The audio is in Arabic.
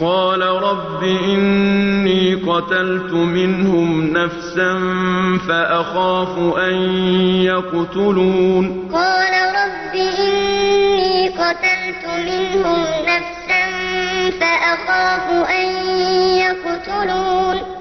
قَالَ رَبِّ إِنِّي قَتَلْتُ مِنْهُمْ نَفْسًا فَأَخَافُ أَن يَقْتُلُونِ. قَالَ رَبِّ إِنِّي قَتَلْتُ مِنْهُمْ نَفْسًا فَأَخَافُ أَن